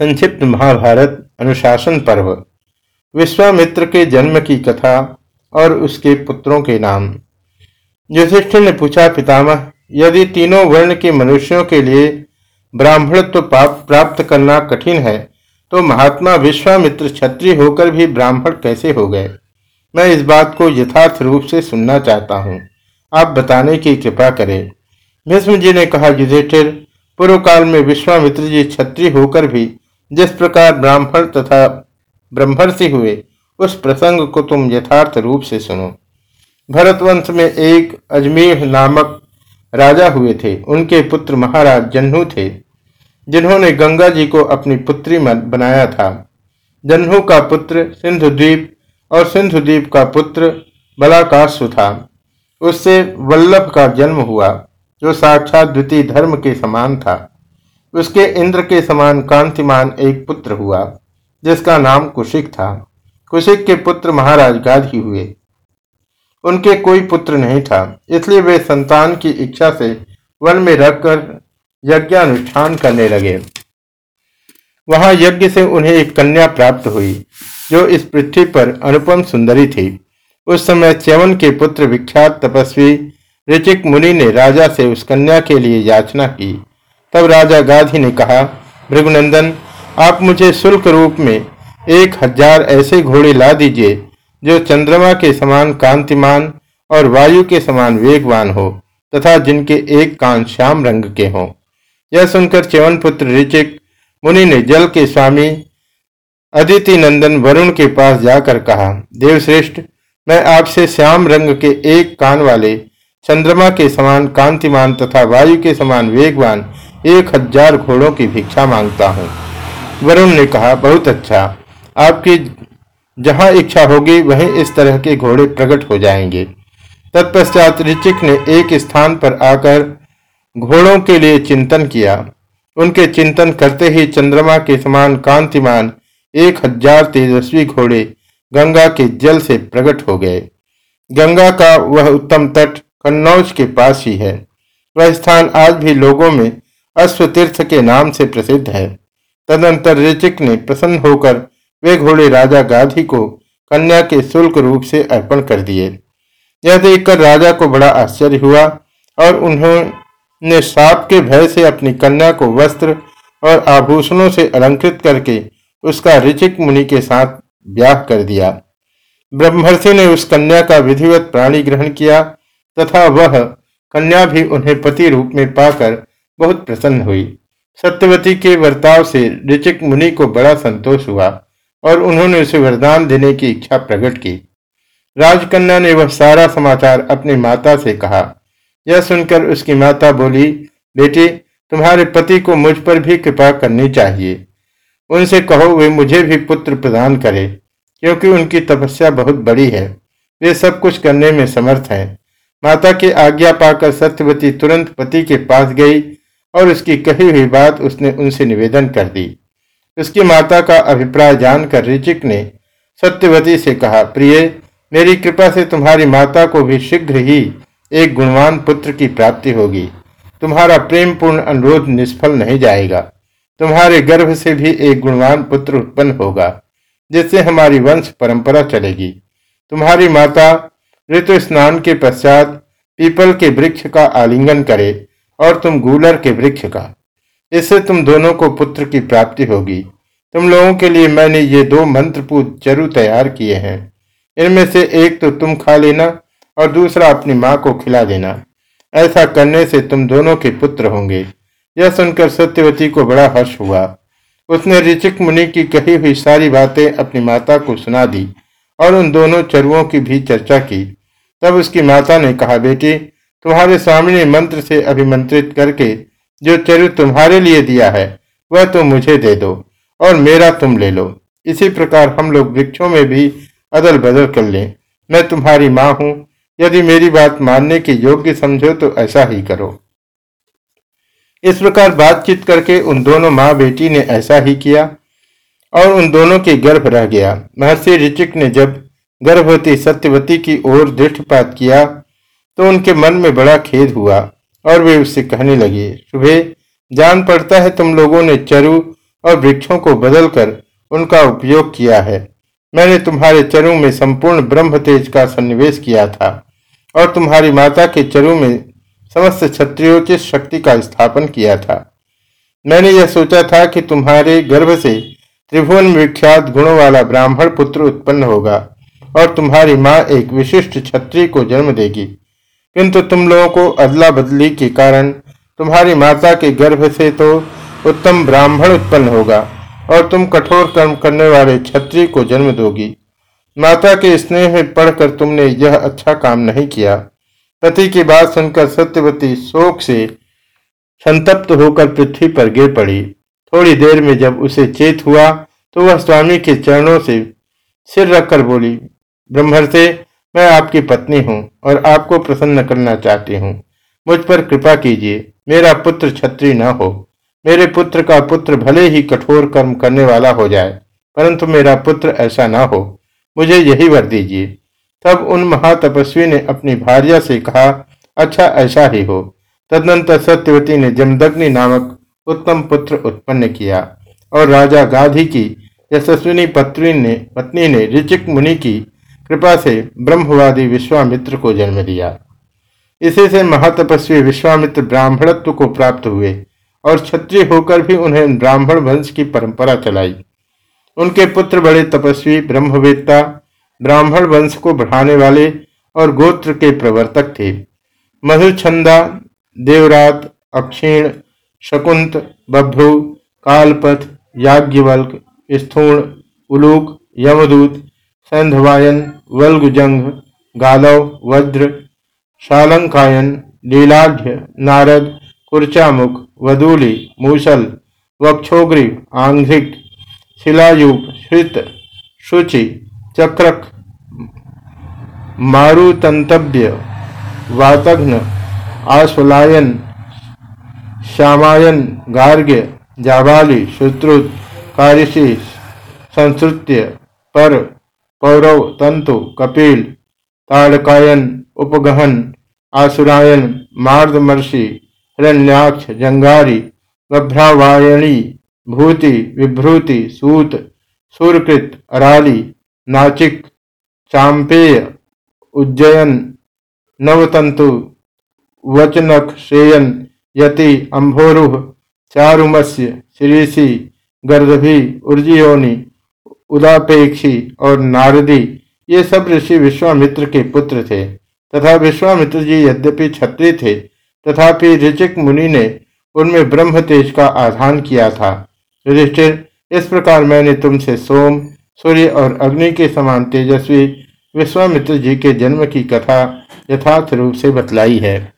संक्षिप्त महाभारत अनुशासन पर्व। विश्वामित्र के जन्म की कथा और उसके पुत्रों के नाम। युधिष्ठिर ने पूछा, पितामह, यदि तीनों वर्ण के मनुष्यों के लिए ब्राह्मणत्व प्राप्त करना कठिन है तो महात्मा विश्वामित्र क्षत्रिय होकर भी ब्राह्मण कैसे हो गए? मैं इस बात को यथार्थ रूप से सुनना चाहता हूँ। आप बताने की कृपा करें। भीष्म जी ने कहा, युधिष्ठिर पूर्व काल में विश्वामित्र जी क्षत्रिय होकर भी जिस प्रकार ब्राह्मण तथा ब्रह्मर्षि हुए, उस प्रसंग को तुम यथार्थ रूप से सुनो। भरतवंश में एक अजमेर नामक राजा हुए थे। उनके पुत्र महाराज जन्हू थे, जिन्होंने गंगा जी को अपनी पुत्री बनाया था। जन्हू का पुत्र सिंधु द्वीप और सिंधुद्वीप का पुत्र बलाकाशु था। उससे वल्लभ का जन्म हुआ, जो साक्षात द्वितीय धर्म के समान था। उसके इंद्र के समान कांतिमान एक पुत्र हुआ, जिसका नाम कुशिक था। कुशिक के पुत्र महाराज गाधी हुए। उनके कोई पुत्र नहीं था, इसलिए वे संतान की इच्छा से वन में रखकर यज्ञानुष्ठान करने लगे। वहाँ यज्ञ से उन्हें एक कन्या प्राप्त हुई, जो इस पृथ्वी पर अनुपम सुंदरी थी। उस समय च्यवन के पुत्र विख्यात तपस्वी ऋचिक मुनि ने राजा से उस कन्या के लिए याचना की। तब राजा गाधी ने कहा, भृगुनंदन, आप मुझे शुल्क रूप में एक हज़ार ऐसे घोड़े ला दीजिए, जो चंद्रमा के समान कांतिमान और वायु के समान वेगवान हो, तथा जिनके एक कान श्याम रंग के हों। यह सुनकर च्यवन पुत्र ऋचिक मुनि ने जल के स्वामी अदिति नंदन वरुण के पास जाकर कहा, देवश्रेष्ठ, मैं आपसे श्याम रंग के एक कान वाले चंद्रमा के समान कांतिमान तथा वायु के समान वेगवान एक हज़ार घोड़ों की भिक्षा माँगता हूँ। वरुण ने कहा, बहुत अच्छा। आपकी जहाँ इच्छा होगी, वहीं इस तरह के घोड़े प्रकट हो जाएँगे। तत्पश्चात ऋचिक ने एक स्थान पर आकर घोड़ों के लिए चिंतन किया। उनके चिंतन करते ही चंद्रमा के समान कांतिमान एक हज़ार तेजस्वी घोड़े गंगा के जल से प्रकट हो गए। गंगा का वह उत्तम तट कन्नौज के पास ही है। वह स्थान आज भी लोगों में अश्व तीर्थ के नाम से प्रसिद्ध है। तदंतर ऋचिक ने प्रसन्न होकर वे घोड़े राजा गाधी को कन्या के शुल्क रूप से अर्पण कर दिए। यह देखकर राजा को बड़ा आश्चर्य हुआ और उन्होंने साप के भय से अपनी कन्या को वस्त्र और आभूषणों से अलंकृत करके उसका ऋचिक मुनि के साथ ब्याह कर दिया। ब्रह्मर्षि ने उस कन्या का विधिवत प्राणी ग्रहण किया तथा वह कन्या भी उन्हें पति रूप में पाकर बहुत प्रसन्न हुई। सत्यवती के वर्ताव से ऋचिक मुनि को बड़ा संतोष हुआ और उन्होंने उसे वरदान देने की इच्छा प्रकट की। राजकन्या ने वह सारा समाचार अपनी माता से कहा। यह सुनकर उसकी माता बोली, बेटी, तुम्हारे पति को मुझ पर भी कृपा करनी चाहिए। उनसे कहो, वे मुझे भी पुत्र प्रदान करे, क्योंकि उनकी तपस्या बहुत बड़ी है। वे सब कुछ करने में समर्थ हैं। माता की आज्ञा पाकर सत्यवती तुरंत पति के पास गई और उसकी कही हुई बात उसने उनसे निवेदन कर दी। उसकी माता का अभिप्राय जानकर ऋचिक ने सत्यवती से कहा, प्रिय, मेरी कृपा से तुम्हारी माता को भी शीघ्र ही एक गुणवान पुत्र की प्राप्ति होगी। तुम्हारा प्रेम पूर्ण अनुरोध निष्फल नहीं जाएगा। तुम्हारे गर्भ से भी एक गुणवान पुत्र उत्पन्न होगा, जिससे हमारी वंश परंपरा चलेगी। तुम्हारी माता ऋतु स्नान के पश्चात पीपल के वृक्ष का आलिंगन करे और तुम गूलर के वृक्ष का। इससे तुम दोनों को पुत्र की प्राप्ति होगी। तुम लोगों के लिए मैंने ये दो मंत्रपूत चरु तैयार किए हैं। इनमें से एक तो तुम खा लेना और दूसरा अपनी माँ को खिला देना। ऐसा करने से तुम दोनों के पुत्र होंगे। यह सुनकर सत्यवती को बड़ा हर्ष हुआ। उसने ऋचिक मुनि की कही हुई सारी बातें अपनी माता को सुना दी और उन दोनों चरुओं की भी चर्चा की। तब उसकी माता ने कहा, बेटी तुम्हारे स्वामी ने मंत्र से अभिमंत्रित करके जो चरु तुम्हारे लिए दिया है, वह तुम मुझे दे दो और मेरा तुम ले लो। इसी प्रकार हम लोग वृक्षों में भी अदल बदल कर लें। मैं तुम्हारी माँ हूँ। यदि मेरी बात मानने के योग्य समझो तो ऐसा ही करो। इस प्रकार बातचीत करके उन दोनों माँ बेटी ने ऐसा ही किया और उन दोनों के गर्भ रह गया। महर्षि ऋचिक ने जब गर्भवती सत्यवती की ओर दृष्टपात किया तो उनके मन में बड़ा खेद हुआ और वे उससे कहने लगे, सुबह, जान पड़ता है तुम लोगों ने चरु और वृक्षों को बदलकर उनका उपयोग किया है। मैंने तुम्हारे चरु में संपूर्ण ब्रह्म तेज का सन्निवेश किया था और तुम्हारी माता के चरु में समस्त क्षत्रियोचित शक्ति का स्थापन किया था। मैंने यह सोचा था कि तुम्हारे गर्भ से त्रिभुवन विख्यात गुणों वाला ब्राह्मण पुत्र उत्पन्न होगा और तुम्हारी माँ एक विशिष्ट छत्री को जन्म देगी। किंतु तुम लोगों को अदला बदली के कारण तुम्हारी माता के गर्भ से तो उत्तम ब्राह्मण उत्पन्न होगा, और तुम कठोर कर्म करने वाले छत्री को जन्म दोगी। माता के स्नेह में पढ़कर तुमने यह अच्छा काम नहीं किया। पति की बात सुनकर सत्यवती शोक से संतप्त होकर पृथ्वी पर गिर पड़ी। थोड़ी देर में जब उसे चेत हुआ तो वह स्वामी के चरणों से सिर रखकर बोली, ब्रह्मर्षे मैं आपकी पत्नी हूँ और आपको प्रसन्न करना चाहती हूँ। मुझ पर कृपा कीजिए, मेरा पुत्र छत्री न हो। मेरे पुत्र का पुत्र भले ही कठोर कर्म करने वाला हो जाए, परंतु मेरा पुत्र ऐसा न हो। मुझे यही वर दीजिए। तब उन महातपस्वी ने अपनी भार्या से कहा अच्छा ऐसा ही हो। तदनंतर सत्यवती ने जमदग्नि नामक उत्तम पुत्र उत्पन्न किया और राजा गाधी की यशस्विनी पत्नी ने पत्नी ने ऋचिक मुनि की कृपा से ब्रह्मवादी विश्वामित्र को जन्म दिया। इसी से महातपस्वी विश्वामित्र ब्राह्मणत्व को प्राप्त हुए और क्षत्रिय होकर भी उन्हें ब्राह्मण वंश की परंपरा चलाई। उनके पुत्र बड़े तपस्वी, ब्रह्मवेत्ता, ब्राह्मण वंश को बढ़ाने वाले और गोत्र के प्रवर्तक थे। मधुछंदा, देवरात, अक्षीण, शकुंत, बभ्रु, कालपथ, याज्ञवल्क, स्थूण, उलूक, यमदूत संधवायन वल्गुजंग गालव वज्र शालंकायन लीलाढ़ नारद, कुर्चामुख, वदूली, मूसल, वक्षोग्री आंघ्रिक शिलायुग श्रित, शुचि, चक्रक मारुतंतव्य वातघ्न आश्वलायन श्यामायन, गार्ग्य, जाबाली शुत्रुत कारिशी संस्कृत्य पर पौरव, तंतु, कपिल, ताड़कायन, उपगहन, आसुरायन, मार्दमर्षि, हिरण्याक्ष, जंगारी, गभ्रावायणी, भूति, विभ्रूति, सूत, सूरकृत, अराली, नाचिक, चांपेय, उज्जयन, नवतंतु, वचनक, श्रेयन, यति, अंभोरुह, चारुमस्य श्रीसी गर्दभी, उर्जियोनी उदापेक्षी और नारदी, ये सब ऋषि विश्वामित्र के पुत्र थे। तथा विश्वामित्र जी यद्यपि छत्री थे, तथापि ऋचिक मुनि ने उनमें ब्रह्म तेज का आधान किया था। युधिष्ठिर, इस प्रकार मैंने तुमसे सोम, सूर्य और अग्नि के समान तेजस्वी विश्वामित्र जी के जन्म की कथा यथार्थ रूप से बतलाई है।